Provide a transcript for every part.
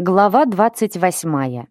Глава 28.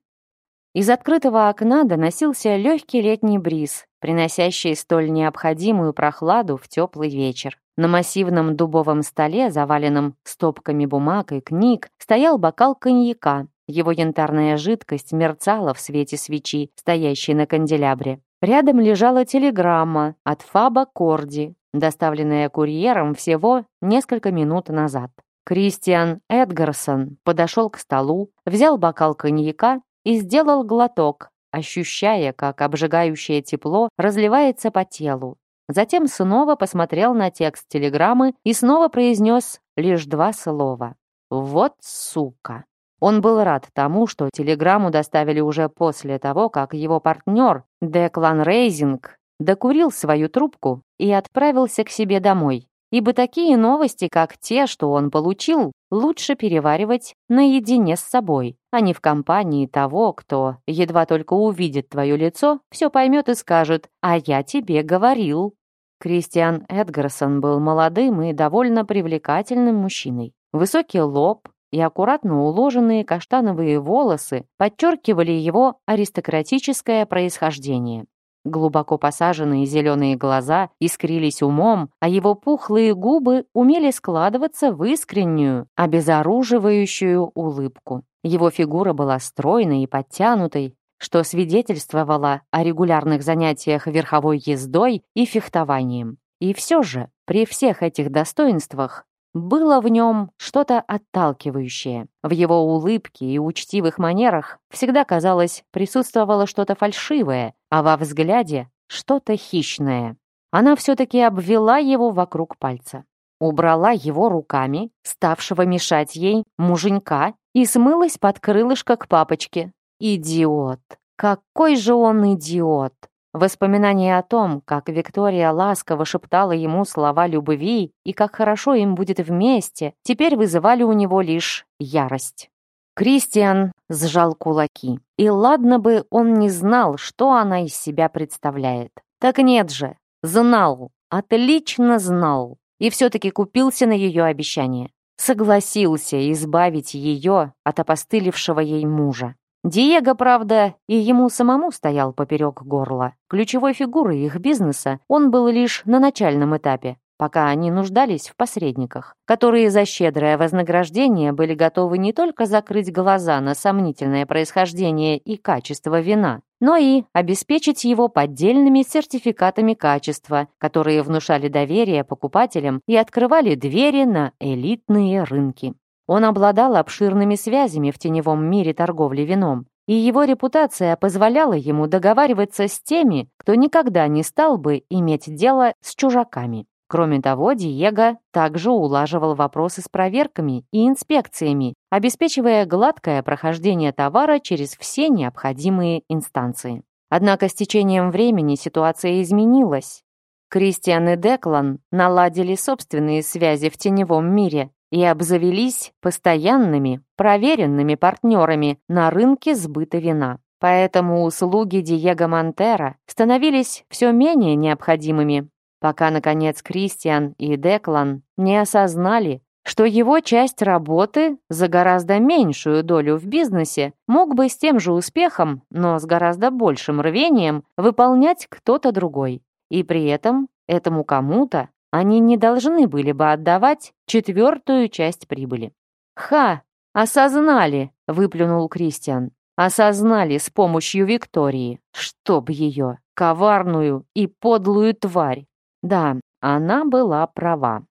Из открытого окна доносился легкий летний бриз, приносящий столь необходимую прохладу в теплый вечер. На массивном дубовом столе, заваленном стопками бумаг и книг, стоял бокал коньяка. Его янтарная жидкость мерцала в свете свечи, стоящей на канделябре. Рядом лежала телеграмма от Фаба Корди, доставленная курьером всего несколько минут назад. Кристиан Эдгарсон подошел к столу, взял бокал коньяка и сделал глоток, ощущая, как обжигающее тепло разливается по телу. Затем снова посмотрел на текст телеграммы и снова произнес лишь два слова. «Вот сука!» Он был рад тому, что телеграмму доставили уже после того, как его партнер Деклан Рейзинг докурил свою трубку и отправился к себе домой ибо такие новости, как те, что он получил, лучше переваривать наедине с собой, а не в компании того, кто, едва только увидит твое лицо, все поймет и скажет «А я тебе говорил». Кристиан Эдгарсон был молодым и довольно привлекательным мужчиной. Высокий лоб и аккуратно уложенные каштановые волосы подчеркивали его аристократическое происхождение. Глубоко посаженные зеленые глаза искрились умом, а его пухлые губы умели складываться в искреннюю, обезоруживающую улыбку. Его фигура была стройной и подтянутой, что свидетельствовало о регулярных занятиях верховой ездой и фехтованием. И все же, при всех этих достоинствах, было в нем что-то отталкивающее. В его улыбке и учтивых манерах всегда, казалось, присутствовало что-то фальшивое, а во взгляде что-то хищное. Она все-таки обвела его вокруг пальца. Убрала его руками, ставшего мешать ей, муженька, и смылась под крылышко к папочке. Идиот! Какой же он идиот! Воспоминание о том, как Виктория ласково шептала ему слова любви и как хорошо им будет вместе, теперь вызывали у него лишь ярость. Кристиан сжал кулаки. И ладно бы он не знал, что она из себя представляет. Так нет же, знал, отлично знал. И все-таки купился на ее обещание. Согласился избавить ее от опостылевшего ей мужа. Диего, правда, и ему самому стоял поперек горла. Ключевой фигурой их бизнеса он был лишь на начальном этапе, пока они нуждались в посредниках, которые за щедрое вознаграждение были готовы не только закрыть глаза на сомнительное происхождение и качество вина, но и обеспечить его поддельными сертификатами качества, которые внушали доверие покупателям и открывали двери на элитные рынки. Он обладал обширными связями в теневом мире торговли вином, и его репутация позволяла ему договариваться с теми, кто никогда не стал бы иметь дело с чужаками. Кроме того, Диего также улаживал вопросы с проверками и инспекциями, обеспечивая гладкое прохождение товара через все необходимые инстанции. Однако с течением времени ситуация изменилась. Кристиан и Деклан наладили собственные связи в теневом мире, и обзавелись постоянными, проверенными партнерами на рынке сбыта вина. Поэтому услуги Диего Монтера становились все менее необходимыми, пока, наконец, Кристиан и Деклан не осознали, что его часть работы за гораздо меньшую долю в бизнесе мог бы с тем же успехом, но с гораздо большим рвением выполнять кто-то другой. И при этом этому кому-то они не должны были бы отдавать четвертую часть прибыли. «Ха! Осознали!» — выплюнул Кристиан. «Осознали с помощью Виктории. Чтоб ее, коварную и подлую тварь!» Да, она была права.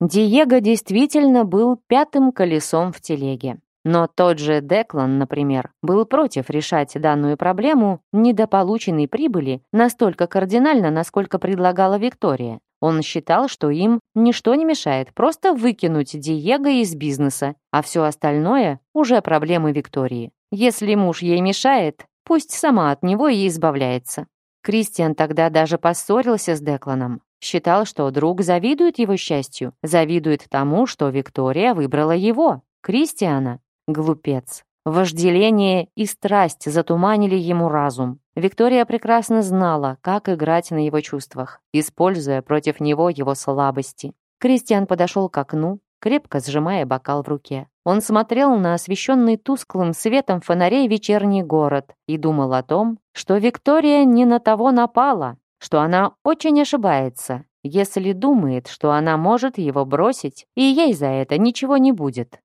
Диего действительно был пятым колесом в телеге. Но тот же Деклан, например, был против решать данную проблему недополученной прибыли настолько кардинально, насколько предлагала Виктория. Он считал, что им ничто не мешает просто выкинуть Диего из бизнеса, а все остальное уже проблемы Виктории. Если муж ей мешает, пусть сама от него и избавляется. Кристиан тогда даже поссорился с Декланом. Считал, что друг завидует его счастью, завидует тому, что Виктория выбрала его, Кристиана. Глупец. Вожделение и страсть затуманили ему разум. Виктория прекрасно знала, как играть на его чувствах, используя против него его слабости. Кристиан подошел к окну, крепко сжимая бокал в руке. Он смотрел на освещенный тусклым светом фонарей вечерний город и думал о том, что Виктория не на того напала, что она очень ошибается, если думает, что она может его бросить, и ей за это ничего не будет.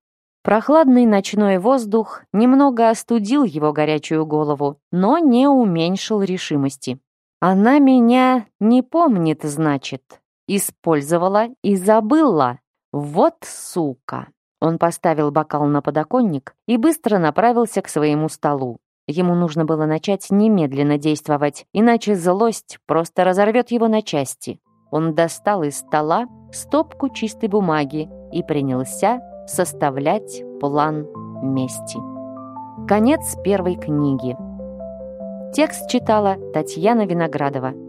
Прохладный ночной воздух немного остудил его горячую голову, но не уменьшил решимости. «Она меня не помнит, значит. Использовала и забыла. Вот сука!» Он поставил бокал на подоконник и быстро направился к своему столу. Ему нужно было начать немедленно действовать, иначе злость просто разорвет его на части. Он достал из стола стопку чистой бумаги и принялся составлять план мести. Конец первой книги. Текст читала Татьяна Виноградова.